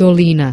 Dolina.